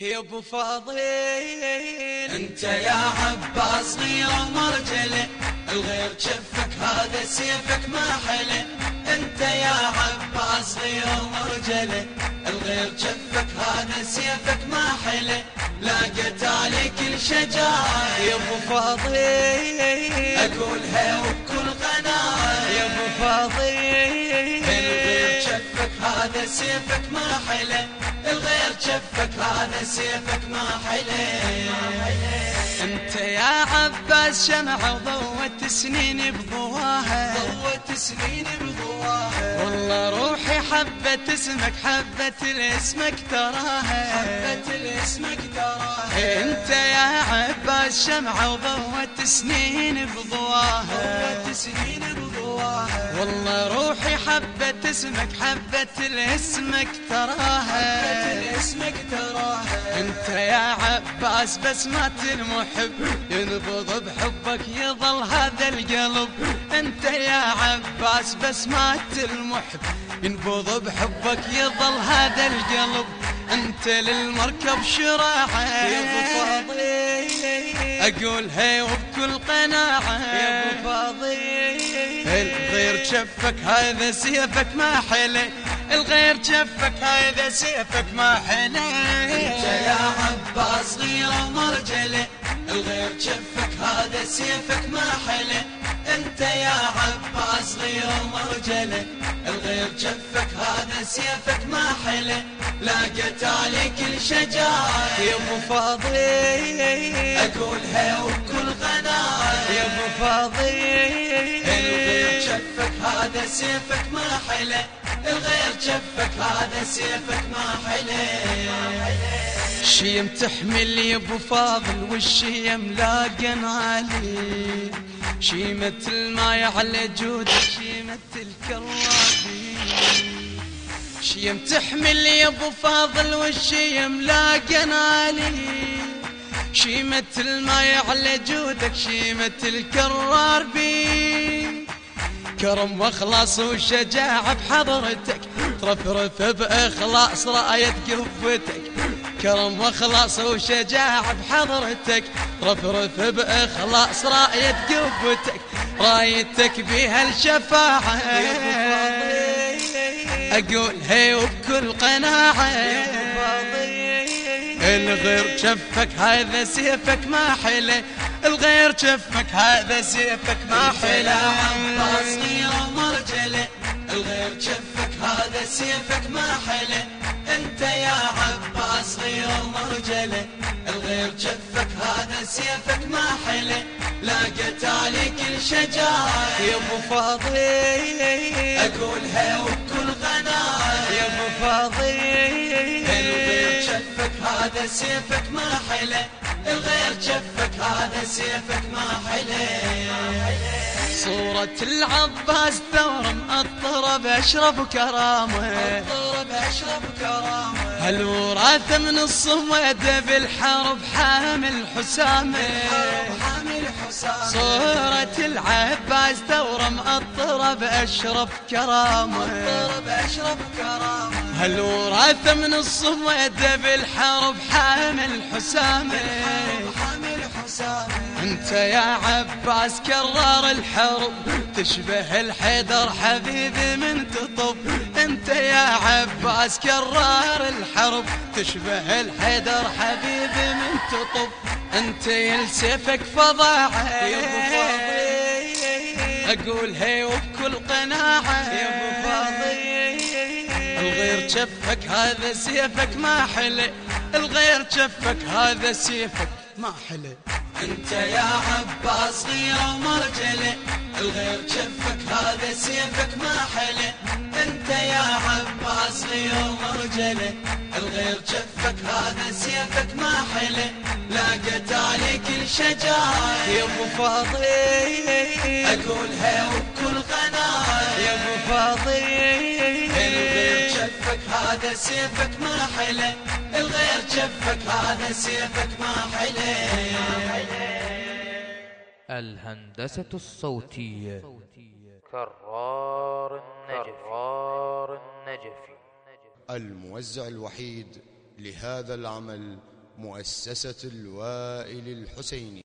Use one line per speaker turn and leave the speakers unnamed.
يا ابو فاضل. انت يا عباس صغير ومرجله الغير شفك هذا سيفك ما حله انت يا عباس صغير ومرجله الغير شفك هذا سيفك ما حله لا قتالي كل شجاعة. يا ابو فاضل. اقولها وبكل قناعة. يا ابو فاضل. الغير شفك هذا سيفك ما حله سيفك ما حله انت يا عباس شمع وضوت سنين بضواها. ضوت سنين بضواها. والله روحي حبت اسمك حبت الاسمك تراها. حبت الاسمك تراها. انت يا عباس شمع وضوت سنين بضواها. ضوت سنين بضواها. والله روحي حبت اسمك حبت الاسمك تراها. يا عباس بسمة المحب ينبض بحبك يظل هذا القلب. انت يا عباس بسمة المحب ينبض بحبك يظل هذا القلب. انت للمركب شراعة. يا أبو أقول هي وبكل قناعة. يا أبو فاضي الغير شفك؟ هذا سيفك ما حله الغير شفك هذا سيفك ما انت يا عباس صغير ومرجلة الغير شفك هذا سيفك ما حله انت يا عباس صغير ومرجلة الغير شفك هذا سيفك ما حله لا قتالي كل شجاعة. يا أبو فاضل. أقولها وبكل قناعة يا أبو فاضل. هذا سيفك ما حله الغير شفك هذا سيفك ما حله شيم تحمل يا أبو فاضل والشيم لاقن علي. شيمة الماي على جودك شيمة الكرابي شيم تحمل يا أبو فاضل والشيم لاقن علي. شيمة الماي على جودك شيمة الكرار بي. كرم واخلاص وشجاعة بحضرتك. ترفرف بإخلاص راية قفتك كرم واخلاص وشجاعة بحضرتك. رفرف بإخلاص راية قفتك رايتك بها الشفاعة. أقول هي وبكل قناعة. الغير شفك هذا سيفك ما حله الغير شفك هذا سيفك ما حله صغير ومرجله الغير شفك هذا سيفك ما حله انت يا عباس صغير ومرجله الغير شفك هذا سيفك ما حله لا قتالي كل شجاعة. يا أبو أقولها وبكل قناعة يا أبو الغير شفك هذا سيفك ما حله الغير شفك هذا سيفك ما حله صورة العباس ثورة مأطرة بأشرف بأشرف كرامة. هالوراث من الصمد بالحرب حامل حسامة صورة العباس ثورة مأطرة بأشرف كرامة. كرامة هالوراث من الصمد بالحرب حامل حسامة أنت يا عباس كرار الحرب تشبه الحيدر حبيبي من تطب. أنت يا عباس كرار الحرب تشبه الحيدر حبيبي من تطب. أنت يلسفك فاضي أقول هي وبكل قناعة. يا أبو فاضي الغير شفك هذا سيفك ما حله الغير شفك هذا سيفك ما حله انت يا عباس صغير ومرجله الغير شفك هذا سيفك ما حله انت يا عباس صغير ومرجله الغير شفك هذا سيفك ما حله لا قتالي كل شجاعة. يا أبو فاضل. أقولها وبكل قناعة. يا أبو فاضل. هذا سيفك ما حله الغير شفك هذا سيفك ما حله
الهندسة الصوتية.
كرار النجف. كرار النجف.
الموزع الوحيد
لهذا العمل مؤسسة الوائل الحسيني.